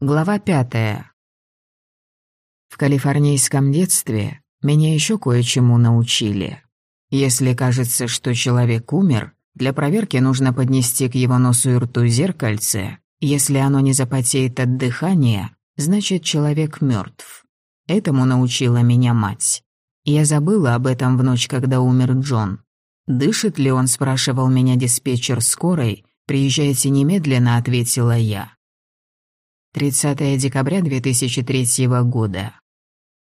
Глава пятая. В калифорнийском детстве меня еще кое-чему научили. Если кажется, что человек умер, для проверки нужно поднести к его носу и рту зеркальце. Если оно не запотеет от дыхания, значит, человек мертв. Этому научила меня мать. Я забыла об этом в ночь, когда умер Джон. «Дышит ли он?» – спрашивал меня диспетчер скорой. «Приезжайте немедленно», – ответила я. 30 декабря 2003 года.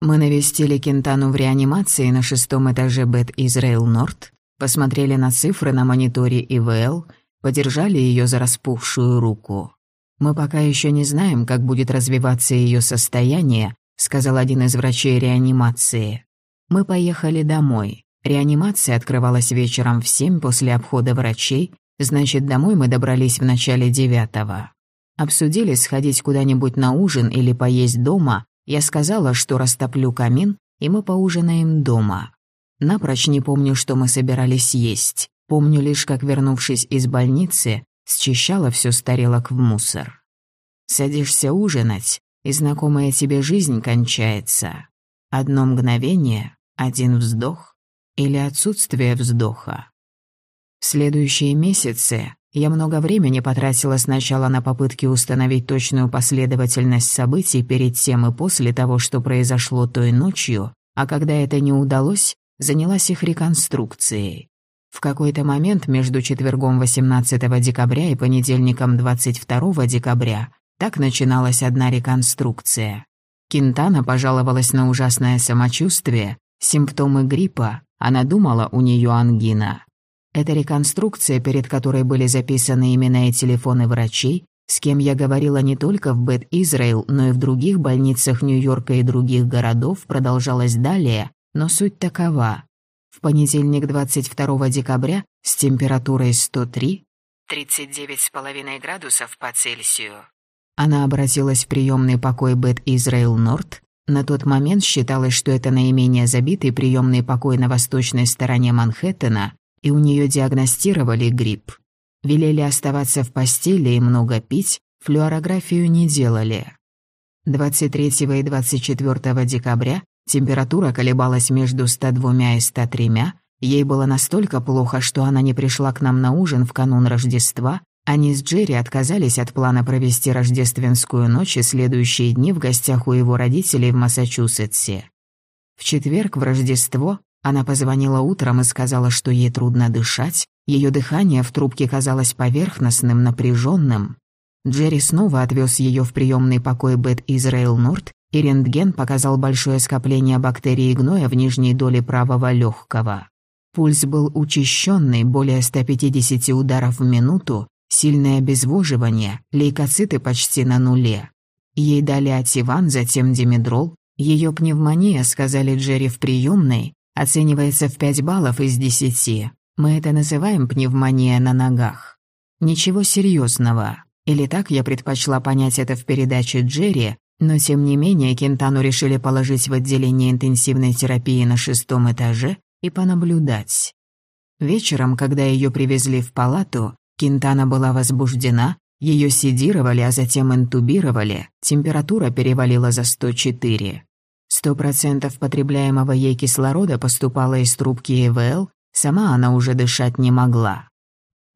Мы навестили Кентану в реанимации на шестом этаже Бет Израил Норт, посмотрели на цифры на мониторе ИВЛ, подержали ее за распухшую руку. «Мы пока еще не знаем, как будет развиваться ее состояние», сказал один из врачей реанимации. Мы поехали домой. Реанимация открывалась вечером в семь после обхода врачей, значит, домой мы добрались в начале девятого. Обсудили сходить куда-нибудь на ужин или поесть дома. Я сказала, что растоплю камин, и мы поужинаем дома. Напрочь не помню, что мы собирались есть. Помню лишь, как, вернувшись из больницы, счищала все с тарелок в мусор. Садишься ужинать, и знакомая тебе жизнь кончается. Одно мгновение, один вздох или отсутствие вздоха. В следующие месяцы я много времени потратила сначала на попытки установить точную последовательность событий перед тем и после того, что произошло той ночью, а когда это не удалось, занялась их реконструкцией. В какой-то момент между четвергом 18 декабря и понедельником 22 декабря так начиналась одна реконструкция. Кинтана пожаловалась на ужасное самочувствие, симптомы гриппа, она думала, у нее ангина. Это реконструкция, перед которой были записаны имена и телефоны врачей, с кем я говорила не только в Бет Израил, но и в других больницах Нью-Йорка и других городов, продолжалась далее, но суть такова. В понедельник 22 декабря с температурой 103, 39,5 градусов по Цельсию, она обратилась в приемный покой Бет Израил Норт. На тот момент считалось, что это наименее забитый приемный покой на восточной стороне Манхэттена, и у нее диагностировали грипп. Велели оставаться в постели и много пить, флюорографию не делали. 23 и 24 декабря температура колебалась между 102 и 103, ей было настолько плохо, что она не пришла к нам на ужин в канун Рождества, они с Джерри отказались от плана провести рождественскую ночь и следующие дни в гостях у его родителей в Массачусетсе. В четверг в Рождество она позвонила утром и сказала, что ей трудно дышать, ее дыхание в трубке казалось поверхностным, напряженным. Джерри снова отвез ее в приемный покой Бет Израил Норт, и рентген показал большое скопление бактерий гноя в нижней доле правого легкого. Пульс был учащенный, более 150 ударов в минуту, сильное обезвоживание, лейкоциты почти на нуле. Ей дали ативан, затем димедрол. Ее пневмония, сказали Джерри в приемной, оценивается в 5 баллов из 10. Мы это называем пневмония на ногах. Ничего серьезного. Или так я предпочла понять это в передаче Джерри, но тем не менее Кентану решили положить в отделение интенсивной терапии на шестом этаже и понаблюдать. Вечером, когда ее привезли в палату, Кентана была возбуждена, ее седировали, а затем интубировали, температура перевалила за 104. Сто процентов потребляемого ей кислорода поступало из трубки ИВЛ, сама она уже дышать не могла.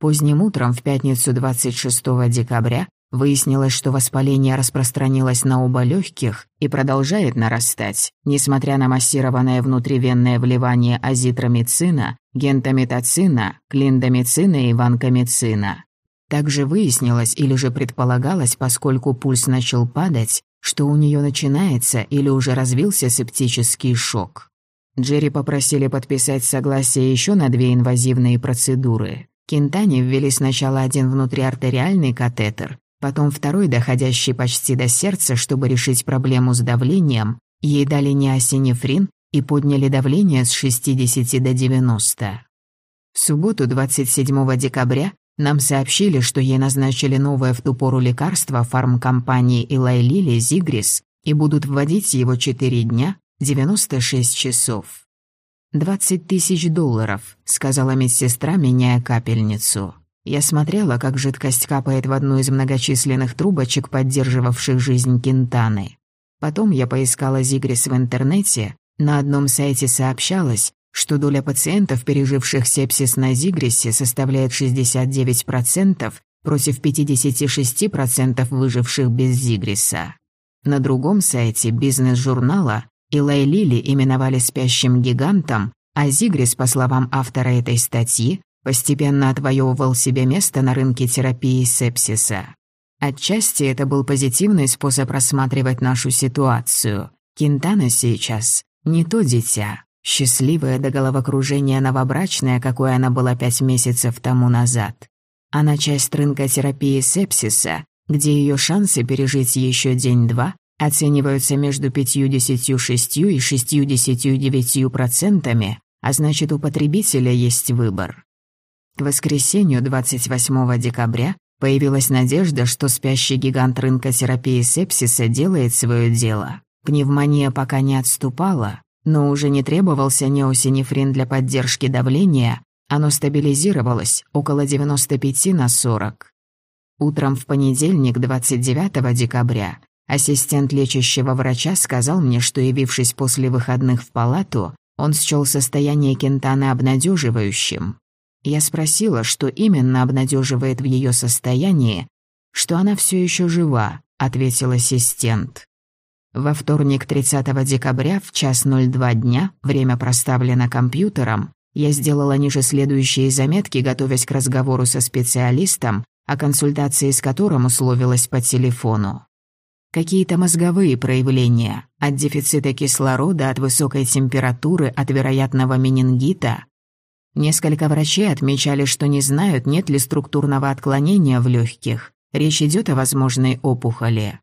Поздним утром в пятницу 26 декабря выяснилось, что воспаление распространилось на оба легких и продолжает нарастать, несмотря на массированное внутривенное вливание азитромицина, гентамитоцина, клиндамицина и ванкомицина. Также выяснилось или же предполагалось, поскольку пульс начал падать, что у нее начинается или уже развился септический шок. Джерри попросили подписать согласие еще на две инвазивные процедуры. Кентане ввели сначала один внутриартериальный катетер, потом второй, доходящий почти до сердца, чтобы решить проблему с давлением. Ей дали неосинефрин и подняли давление с 60 до 90. В субботу 27 декабря нам сообщили, что ей назначили новое в ту пору лекарство фармкомпании Илай Лили Зигрис и будут вводить его 4 дня, 96 часов. «Двадцать тысяч долларов», — сказала медсестра, меняя капельницу. Я смотрела, как жидкость капает в одну из многочисленных трубочек, поддерживавших жизнь Кентаны. Потом я поискала Зигрис в интернете. На одном сайте сообщалось, что доля пациентов, переживших сепсис на Зигрисе, составляет 69% против 56% выживших без Зигриса. На другом сайте бизнес-журнала Илай Лили именовали спящим гигантом, а Зигрис, по словам автора этой статьи, постепенно отвоевывал себе место на рынке терапии сепсиса. Отчасти это был позитивный способ рассматривать нашу ситуацию. Кентана сейчас не то дитя, счастливая до головокружения новобрачная, какой она была пять месяцев тому назад. Она часть рынка терапии сепсиса, где ее шансы пережить еще день-два оцениваются между 56 и 69 процентами, а значит у потребителя есть выбор. К воскресенью 28 декабря появилась надежда, что спящий гигант рынка терапии сепсиса делает свое дело. Пневмония пока не отступала, но уже не требовался неосинефрин для поддержки давления, оно стабилизировалось около 95 на 40. Утром в понедельник, 29 декабря, ассистент лечащего врача сказал мне, что, явившись после выходных в палату, он счёл состояние Кентаны обнадеживающим. Я спросила, что именно обнадеживает в ее состоянии, что она все еще жива, ответил ассистент. Во вторник 30 декабря в час 02 дня, время проставлено компьютером, я сделала ниже следующие заметки, готовясь к разговору со специалистом, о консультации с которым условилась по телефону. Какие-то мозговые проявления, от дефицита кислорода, от высокой температуры, от вероятного менингита. Несколько врачей отмечали, что не знают, нет ли структурного отклонения в легких. Речь идет о возможной опухоли.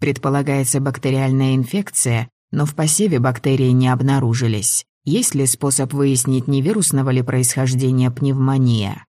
Предполагается бактериальная инфекция, но в посеве бактерии не обнаружились. Есть ли способ выяснить, не вирусного ли происхождения пневмония?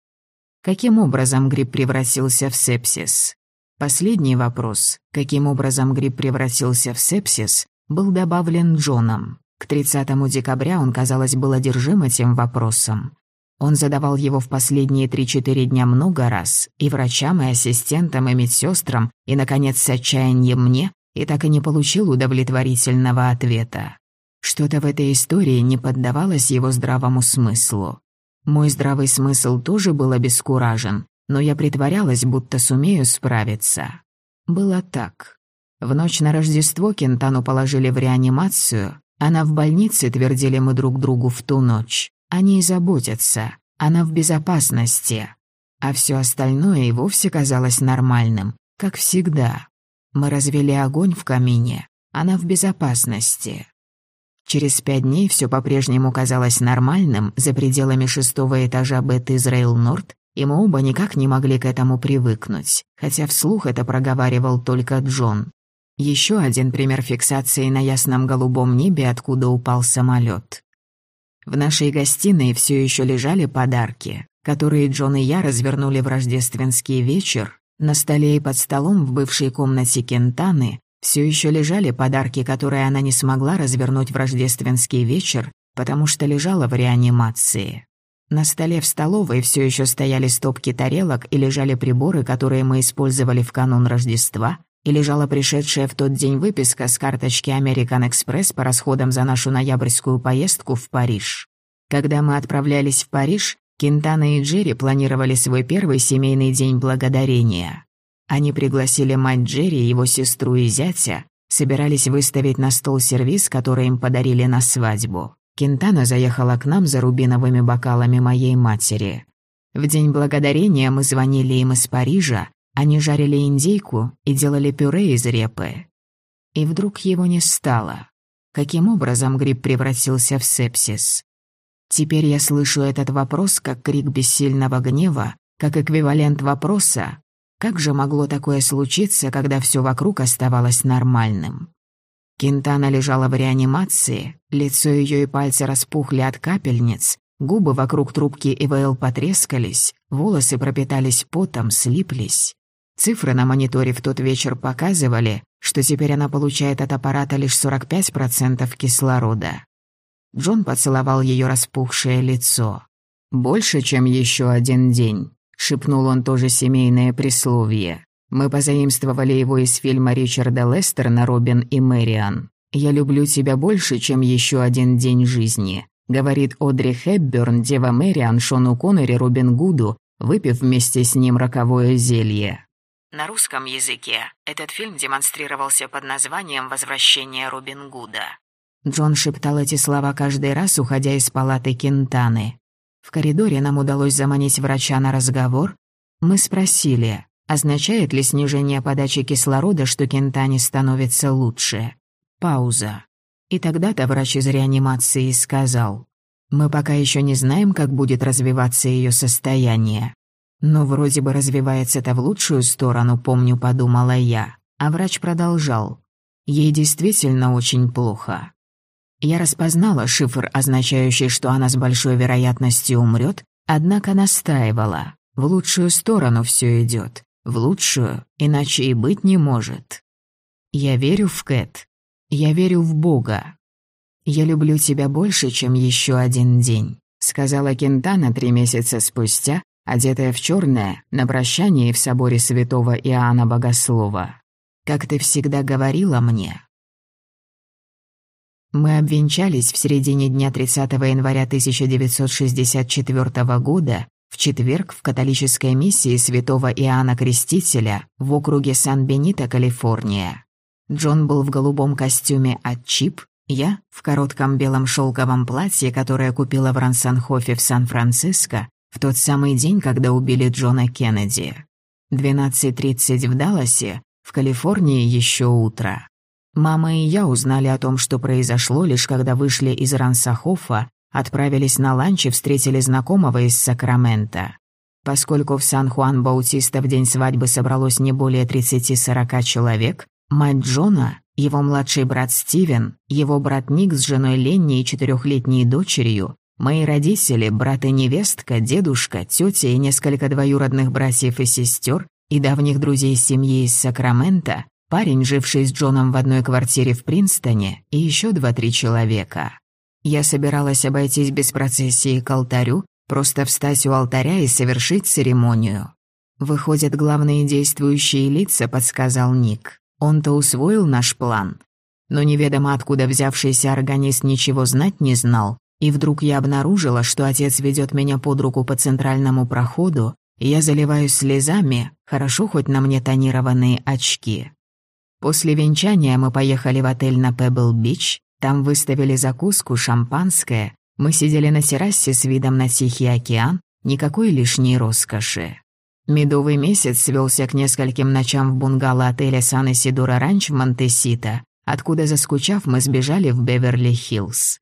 Каким образом грипп превратился в сепсис? Последний вопрос, каким образом грипп превратился в сепсис, был добавлен Джоном. К 30 декабря он, казалось, был одержим этим вопросом. Он задавал его в последние 3-4 дня много раз, и врачам, и ассистентам, и медсестрам, и, наконец, с отчаянием мне, и так и не получил удовлетворительного ответа. Что-то в этой истории не поддавалось его здравому смыслу. Мой здравый смысл тоже был обескуражен, но я притворялась, будто сумею справиться. Было так. В ночь на Рождество Кентану положили в реанимацию, она в больнице, твердили мы друг другу в ту ночь. Они заботятся, она в безопасности. А все остальное и вовсе казалось нормальным, как всегда. Мы развели огонь в камине, она в безопасности. Через пять дней все по-прежнему казалось нормальным за пределами шестого этажа Бет Израил Норд, и мы оба никак не могли к этому привыкнуть, хотя вслух это проговаривал только Джон. Еще один пример фиксации на ясном голубом небе, откуда упал самолет. В нашей гостиной все еще лежали подарки, которые Джон и я развернули в рождественский вечер. На столе и под столом в бывшей комнате Кентаны все еще лежали подарки, которые она не смогла развернуть в рождественский вечер, потому что лежала в реанимации. На столе в столовой все еще стояли стопки тарелок и лежали приборы, которые мы использовали в канун Рождества, и лежала пришедшая в тот день выписка с карточки American Express по расходам за нашу ноябрьскую поездку в Париж. Когда мы отправлялись в Париж, Кентана и Джерри планировали свой первый семейный день благодарения. Они пригласили мать Джерри, его сестру и зятя, собирались выставить на стол сервиз, который им подарили на свадьбу. Кентана заехала к нам за рубиновыми бокалами моей матери. В день благодарения мы звонили им из Парижа, они жарили индейку и делали пюре из репы. И вдруг его не стало. Каким образом гриб превратился в сепсис? Теперь я слышу этот вопрос как крик бессильного гнева, как эквивалент вопроса как же могло такое случиться, когда все вокруг оставалось нормальным? Кентана лежала в реанимации, лицо ее и пальцы распухли от капельниц, губы вокруг трубки ИВЛ потрескались, волосы пропитались потом, слиплись. Цифры на мониторе в тот вечер показывали, что теперь она получает от аппарата лишь 45% кислорода. Джон поцеловал ее распухшее лицо. «Больше, чем еще один день. шепнул он тоже семейное присловие. Мы позаимствовали его из фильма Ричарда Лестера «Робин и Мэриан». «Я люблю тебя больше, чем еще один день жизни», говорит Одри Хепберн, Дева Мэриан, Шону Коннери, Робин Гуду, выпив вместе с ним роковое зелье. На русском языке этот фильм демонстрировался под названием «Возвращение Робин Гуда». Джон шептал эти слова каждый раз, уходя из палаты Кентаны. В коридоре нам удалось заманить врача на разговор. Мы спросили, означает ли снижение подачи кислорода, что Кентане становится лучше. Пауза. И тогда-то врач из реанимации сказал, «Мы пока еще не знаем, как будет развиваться ее состояние. Но вроде бы развивается это в лучшую сторону, помню, подумала я. А врач продолжал. Ей действительно очень плохо. Я распознала шифр, означающий, что она с большой вероятностью умрет, однако настаивала. В лучшую сторону все идет. В лучшую, иначе и быть не может. Я верю в Кэт. Я верю в Бога. Я люблю тебя больше, чем еще один день, сказала Кентана три месяца спустя, одетая в черное, на прощании в соборе святого Иоанна Богослова. Как ты всегда говорила мне. Мы обвенчались в середине дня 30 января 1964 года в четверг в католической миссии святого Иоанна Крестителя в округе Сан-Бенито, Калифорния. Джон был в голубом костюме от Чип, я в коротком белом шелковом платье, которое купила в Рансанхофе в Сан-Франциско, в тот самый день, когда убили Джона Кеннеди. 12.30 в Далласе, в Калифорнии еще утро. Мама и я узнали о том, что произошло, лишь когда вышли из Рансохоффа, отправились на ланч и встретили знакомого из Сакраменто. Поскольку в Сан-Хуан-Баутиста в день свадьбы собралось не более 30-40 человек, мать Джона, его младший брат Стивен, его брат Ник с женой Ленни и четырехлетней дочерью, Мои родители, брат и невестка, дедушка, тетя и несколько двоюродных братьев и сестер и давних друзей семьи из Сакраменто, парень, живший с Джоном в одной квартире в Принстоне, и еще два-три человека. Я собиралась обойтись без процессии к алтарю, просто встать у алтаря и совершить церемонию. «Выходят, главные действующие лица», — подсказал Ник. «Он-то усвоил наш план». Но неведомо откуда взявшийся органист ничего знать не знал, и вдруг я обнаружила, что отец ведет меня под руку по центральному проходу, и я заливаюсь слезами, хорошо хоть на мне тонированные очки. После венчания мы поехали в отель на Пеббл-Бич, там выставили закуску, шампанское, мы сидели на террасе с видом на Тихий океан, никакой лишней роскоши. Медовый месяц свелся к нескольким ночам в бунгало отеля Сан-Исидро Ранч в Монтесито, откуда, заскучав, мы сбежали в Беверли-Хиллз.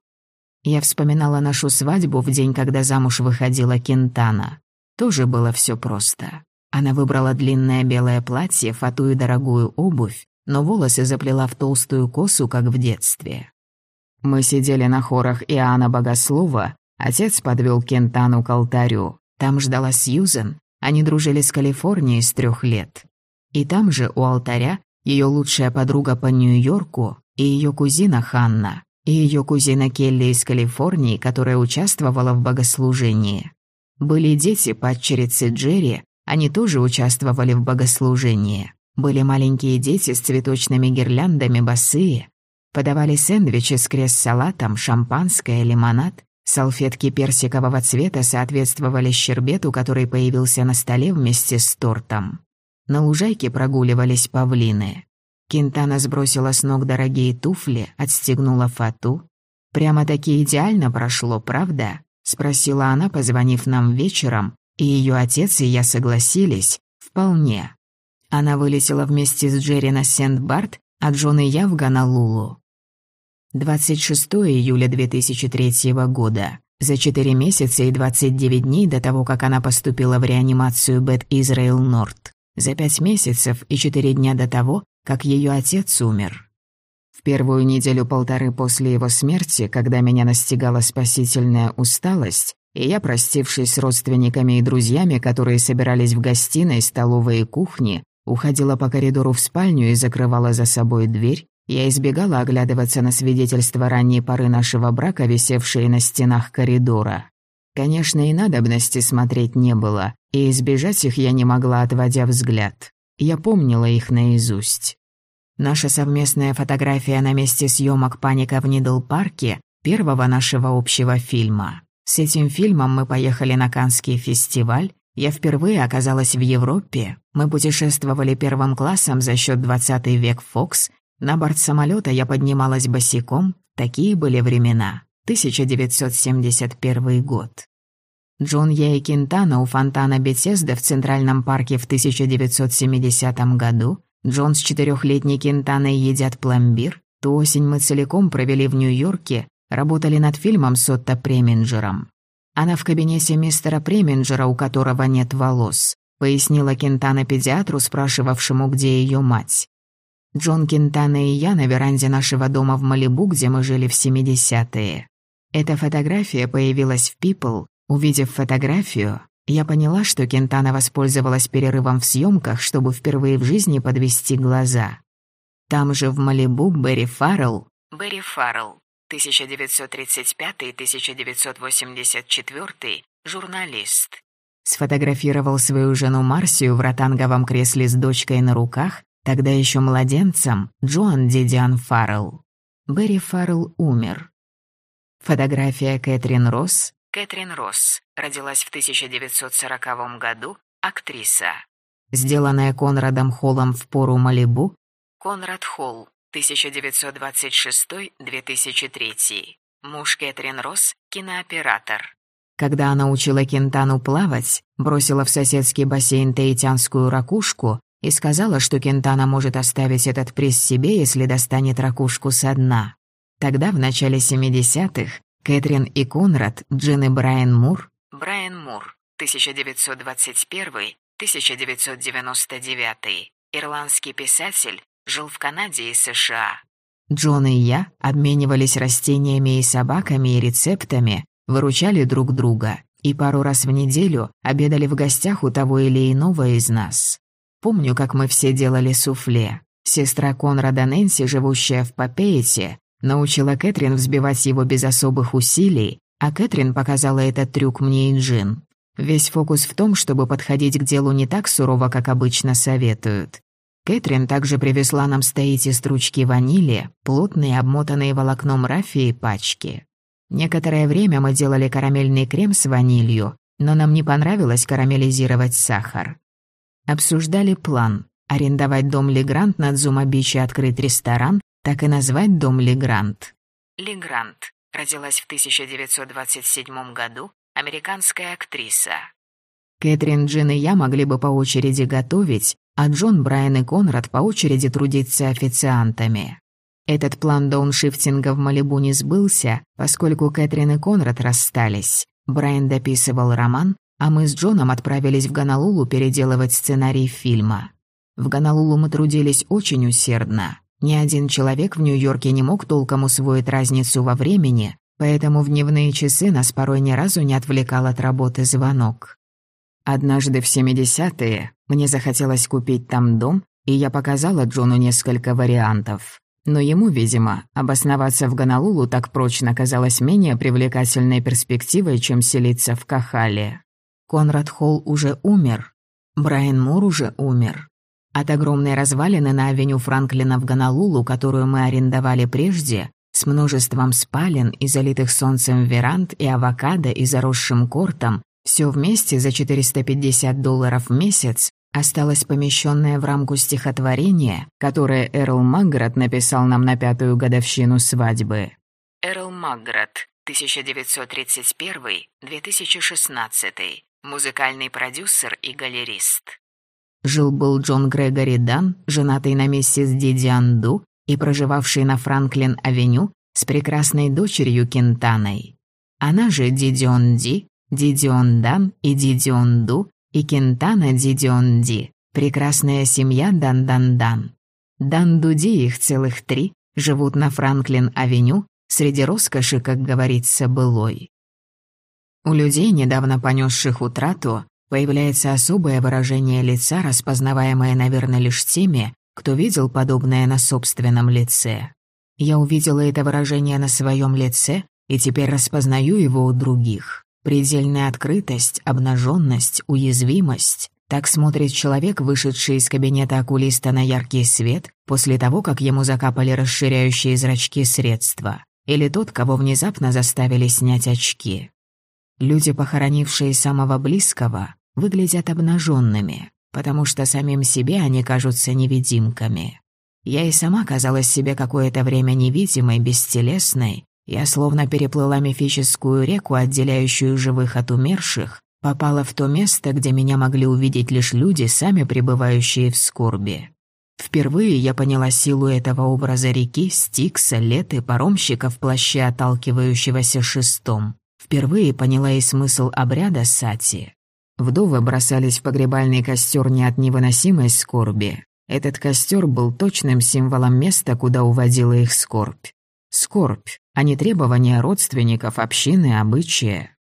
Я вспоминала нашу свадьбу в день, когда замуж выходила Кинтана. Тоже было все просто. Она выбрала длинное белое платье, фату и дорогую обувь, но волосы заплела в толстую косу, как в детстве. Мы сидели на хорах Иоанна Богослова, отец подвел Кентану к алтарю. Там ждала Сьюзен, они дружили с Калифорнией с трех лет. И там же, у алтаря, ее лучшая подруга по Нью-Йорку и ее кузина Ханна и ее кузина Келли из Калифорнии, которая участвовала в богослужении. Были дети падчерицы Джерри, они тоже участвовали в богослужении. Были маленькие дети с цветочными гирляндами босые. Подавали сэндвичи с крест-салатом, шампанское, лимонад. Салфетки персикового цвета соответствовали щербету, который появился на столе вместе с тортом. На лужайке прогуливались павлины. Кентана сбросила с ног дорогие туфли, отстегнула фату. «Прямо-таки идеально прошло, правда?» — спросила она, позвонив нам вечером, и ее отец и я согласились. «Вполне». Она вылетела вместе с Джерри на Сент-Барт, а Джон и я в Гонолулу. 26 июля 2003 года. За 4 месяца и 29 дней до того, как она поступила в реанимацию Бет Израил Норт. За 5 месяцев и 4 дня до того, как ее отец умер. В первую неделю-полторы после его смерти, когда меня настигала спасительная усталость, и я, простившись с родственниками и друзьями, которые собирались в гостиной, столовой и кухне, уходила по коридору в спальню и закрывала за собой дверь, я избегала оглядываться на свидетельства ранней поры нашего брака, висевшие на стенах коридора. Конечно, и надобности смотреть не было, и избежать их я не могла, отводя взгляд. Я помнила их наизусть. Наша совместная фотография на месте съемок «Паника в Нидл-парке» первого нашего общего фильма. С этим фильмом мы поехали на Каннский фестиваль. Я впервые оказалась в Европе. Мы путешествовали первым классом за счет 20 век Фокс. На борт самолета я поднималась босиком. Такие были времена. 1971 год. Джон Яй Кинтана у фонтана Бетесда в Центральном парке в 1970 году Джон с четырехлетней Кентаной едят пломбир. Ту осень мы целиком провели в Нью-Йорке, работали над фильмом с Отто Преминджером. Она в кабинете мистера Преминджера, у которого нет волос, пояснила Кентана педиатру, спрашивавшему, где ее мать. Джон Кентана и я на веранде нашего дома в Малибу, где мы жили в 70-е. Эта фотография появилась в People. Увидев фотографию, я поняла, что Кентана воспользовалась перерывом в съемках, чтобы впервые в жизни подвести глаза. Там же в Малибу Берри Фаррелл... Берри Фаррелл, 1935-1984, журналист. Сфотографировал свою жену Марсию в ротанговом кресле с дочкой на руках, тогда еще младенцем, Джоан Дидиан Фаррелл. Берри Фаррелл умер. Фотография Кэтрин Росс, Кэтрин Росс родилась в 1940 году, актриса. Сделанная Конрадом Холлом в пору Малибу. Конрад Холл, 1926-2003. Муж Кэтрин Росс, кинооператор. Когда она учила Кентану плавать, бросила в соседский бассейн таитянскую ракушку и сказала, что Кентана может оставить этот приз себе, если достанет ракушку со дна. Тогда, в начале 70-х, Кэтрин и Конрад, Джин и Брайан Мур. Брайан Мур, 1921-1999. Ирландский писатель, жил в Канаде и США. Джон и я обменивались растениями и собаками и рецептами, выручали друг друга и пару раз в неделю обедали в гостях у того или иного из нас. Помню, как мы все делали суфле. Сестра Конрада Нэнси, живущая в Папеете, Научила Кэтрин взбивать его без особых усилий, а Кэтрин показала этот трюк мне и Джин. Весь фокус в том, чтобы подходить к делу не так сурово, как обычно советуют. Кэтрин также привезла нам стоить из стручки ванили, плотные, обмотанные волокном рафии пачки. Некоторое время мы делали карамельный крем с ванилью, но нам не понравилось карамелизировать сахар. Обсуждали план – арендовать дом Легрант над Зумабичи открыть ресторан, так и назвать дом Легрант. Легрант родилась в 1927 году, американская актриса. Кэтрин, Джин и я могли бы по очереди готовить, а Джон, Брайан и Конрад по очереди трудиться официантами. Этот план дауншифтинга в Малибу не сбылся, поскольку Кэтрин и Конрад расстались. Брайан дописывал роман, а мы с Джоном отправились в Гонолулу переделывать сценарий фильма. В Гонолулу мы трудились очень усердно. Ни один человек в Нью-Йорке не мог толком усвоить разницу во времени, поэтому в дневные часы нас порой ни разу не отвлекал от работы звонок. Однажды в 70-е мне захотелось купить там дом, и я показала Джону несколько вариантов. Но ему, видимо, обосноваться в Гонолулу так прочно казалось менее привлекательной перспективой, чем селиться в Кахале. Конрад Холл уже умер. Брайан Мур уже умер. От огромной развалины на авеню Франклина в Гонолулу, которую мы арендовали прежде, с множеством спален и залитых солнцем веранд и авокадо и заросшим кортом, все вместе за 450 долларов в месяц, осталось помещенное в рамку стихотворение, которое Эрл Маград написал нам на пятую годовщину свадьбы. Эрл Маград, 1931-2016, музыкальный продюсер и галерист. Жил-был Джон Грегори Дан, женатый на миссис Дидиан Ду и проживавший на Франклин-авеню с прекрасной дочерью Кентаной. Она же Дидион Ди, Дидион Дан и Дидион Ду и Кентана Дидион Ди. Прекрасная семья Дан-Дан-Дан. Дан-Дуди их целых три, живут на Франклин-авеню, среди роскоши, как говорится, былой. У людей, недавно понесших утрату, Появляется особое выражение лица, распознаваемое, наверное, лишь теми, кто видел подобное на собственном лице. Я увидела это выражение на своем лице и теперь распознаю его у других. Предельная открытость, обнаженность, уязвимость. Так смотрит человек, вышедший из кабинета окулиста на яркий свет после того, как ему закапали расширяющие зрачки средства. Или тот, кого внезапно заставили снять очки. Люди, похоронившие самого близкого, выглядят обнаженными, потому что самим себе они кажутся невидимками. Я и сама казалась себе какое-то время невидимой, бестелесной. Я словно переплыла мифическую реку, отделяющую живых от умерших, попала в то место, где меня могли увидеть лишь люди, сами пребывающие в скорби. Впервые я поняла силу этого образа реки, стикса, леты, паромщика в плаще, отталкивающегося шестом. Впервые поняла и смысл обряда сати. Вдовы бросались в погребальный костер не от невыносимой скорби. Этот костер был точным символом места, куда уводила их скорбь. Скорбь, а не требования родственников, общины, обычая.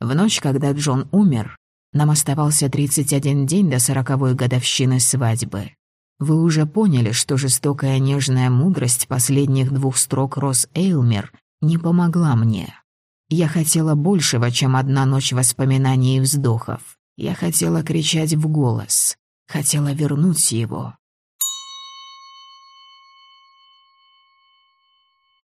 В ночь, когда Джон умер, нам оставался 31 день до сороковой годовщины свадьбы. Вы уже поняли, что жестокая нежная мудрость последних двух строк Рос Эйлмер не помогла мне. Я хотела большего, чем одна ночь воспоминаний и вздохов. Я хотела кричать в голос. Хотела вернуть его.